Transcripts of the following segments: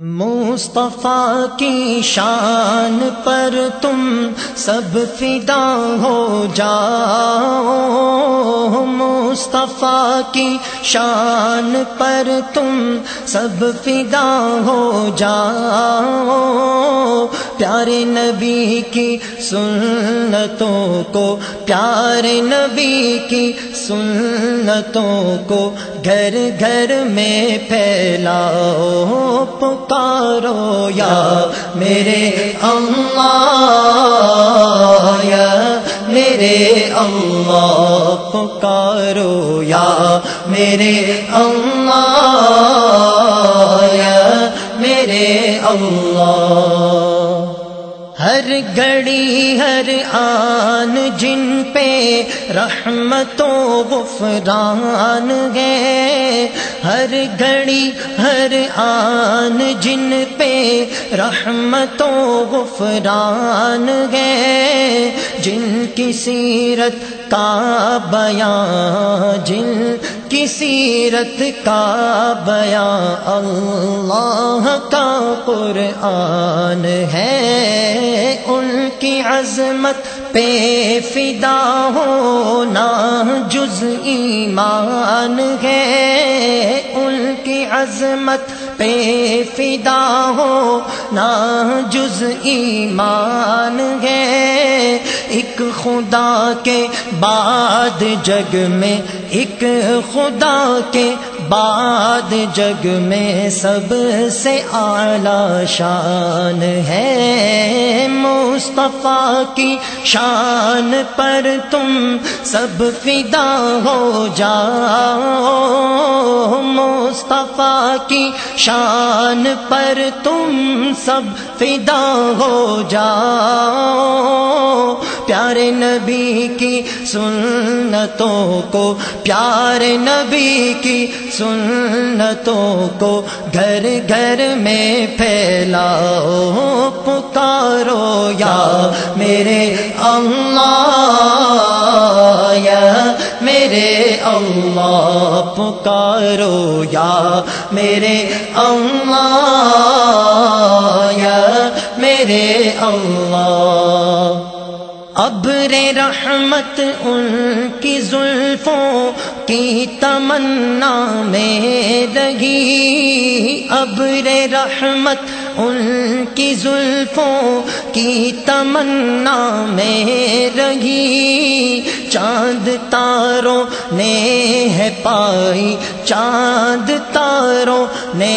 مصطفیٰ کی شان پر تم سب فدا ہو جاؤ۔ مصطفیٰ کی شان پر تم سب فدا ہو جاؤ۔ پیارے نبی کی سنتوں کو، پیارے نبی کی سنتوں کو گھر گھر میں پھیلاؤ، پکارو یا میرے اللہ، یا میرے اللہ، پکارو یا میرے اللہ، یا میرے اللہ۔ ہر گڑی ہر آن جن پہ رحمتوں غفران گے ہر گھڑی، ہر آن جن پہ رحمتوں غفران گے جن کی سیرت کا بیان جن کی سیرت کا بیان اللہ کا قرآن ہے ان کی عظمت پہ فدا ہونا جز ایمان ہے ان کی عظمت پہ فدا ہو نہ جز ایمان ہے ایک خدا کے بعد جگ میں، ایک خدا کے بعد جگ میں سب سے اعلی شان ہے۔ مصطفیٰ کی شان پر تم سب فدا ہو جاؤ۔ مصطفیٰ کی شان پر تم سب فدا ہو جاؤ۔ پیارے نبی کی سنتوں کو، پیارے نبی کی سنتوں کو گھر گھر میں پھیلاؤ، پکارو یا میرے اللہ، یا میرے اللہ، پکارو یا میرے اللہ، یا میرے اللہ۔ ابر رحمت ان کی زلفوں کی تمنا میں لگی ابر رحمت ان کی زلفوں کی تمنا میں رہی۔ چاند تاروں نے ہے پائی، چاند تاروں نے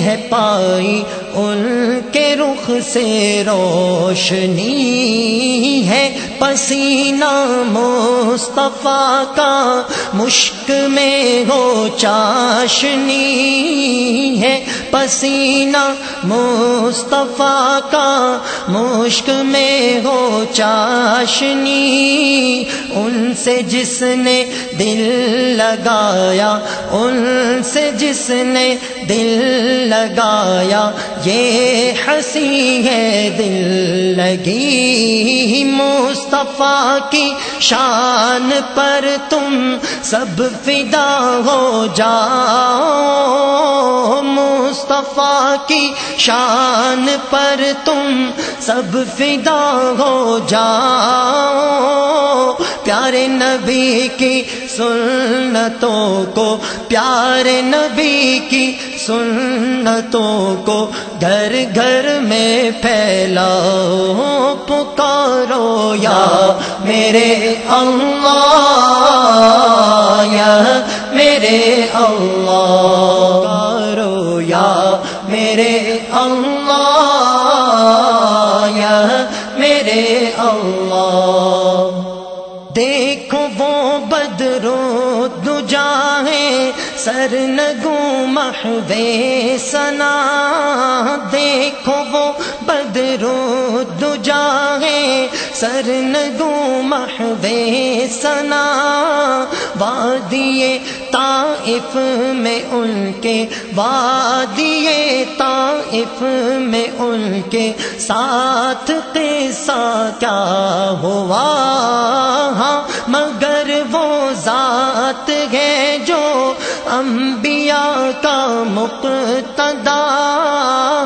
ہے پائی۔ ان کے رخ سے روشنی ہے۔ پسینہ مصطفیٰ کا مشک میں ہو چاشنی ہے۔ پسینہ مصطفیٰ کا مشک میں ہو چاشنی۔ ان سے جس نے دل لگایا، ان سے جس نے دل لگایا، یہ ہنسی ہے دل لگی۔ مصطفیٰ کی شان پر تم سب فدا ہو جاؤ۔ مصطفیٰ کی شان پر تم سب فدا ہو جاؤ۔ پیارے نبی کی سنتوں کو، پیارے نبی کی سنتوں کو گھر گھر میں پھیلاؤ، پکارو یا میرے اللہ، یا میرے اللہ۔ سر نگو محوے سنا دیکھو وہ بدرو دجاہیں سر نگو محوے سنا وادیے طائف میں ان کے وادیے طائف میں ان کے ساتھ قصہ کیا ہوا۔ ہاں مگر وہ ذات ہے جو انبیاء کا مقتدا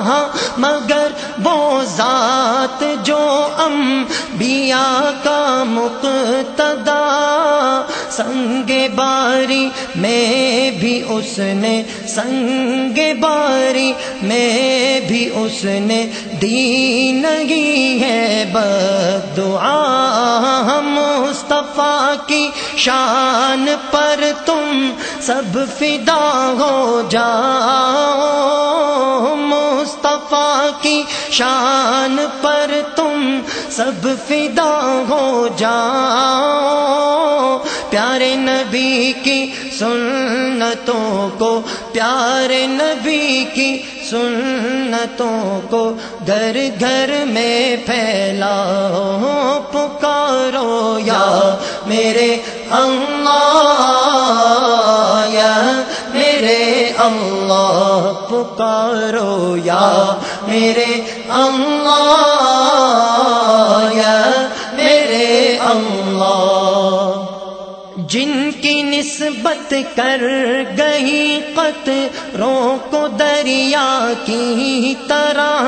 ہاں، بات جو انبیاء کا مقتدا سنگ باری میں بھی اس نے، سنگ باری میں بھی اس نے دی نہیں ہے۔ بدعا مصطفیٰ کی شان پر تم سب فدا ہو جاؤ مصطفیٰ کی شان پر تم سب فدا ہو جاؤ پیارے نبی کی سنتوں کو، پیارے نبی کی سنتوں کو گھر گھر میں پھیلا پکارو یا میرے اللہ اللہ پکارو یا میرے اللہ، یا میرے اللہ۔ جن کی نسبت کر گئی قطروں کو دریا کی طرح،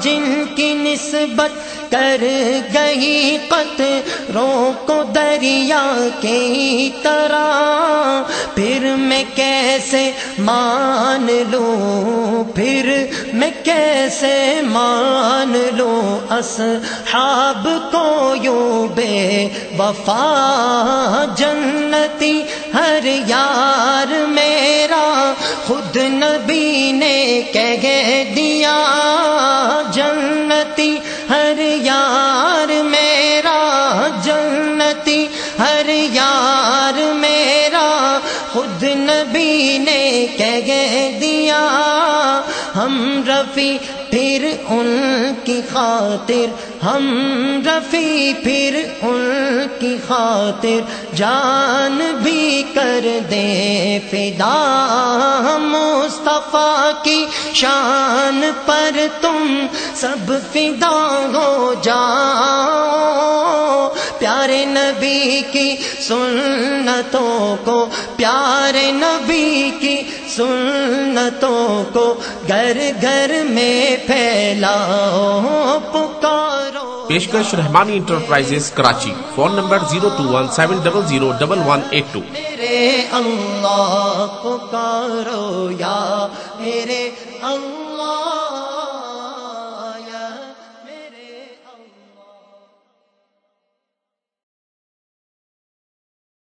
جن کی نسبت کر گئی قطروں کو دریا کی طرح پھر میں کیسے مان لوں؟ پھر میں کیسے مان لوں؟ اصحاب کو یوں بے وفا، جنتی ہر یار میرا، خود نبی نے کہہ دیا۔ خود نبی نے کہہ دیا، ہم رفی پھر ان کی خاطر، ہم رفی پھر ان کی خاطر، جان بھی کر دے فدا مصطفیٰ کی شان پر تم سب فدا ہو جاؤ۔ پیارے نبی کی سنتوں کو پیارے نبی کی سنتوں کو گھر گھر میں پھیلاؤ پکارو۔ پیشکش Rahmani enterprises Karachi. Phone number zero two one seven double zero double one eight two. میرے اللہ پکارو یا میرے اللہ۔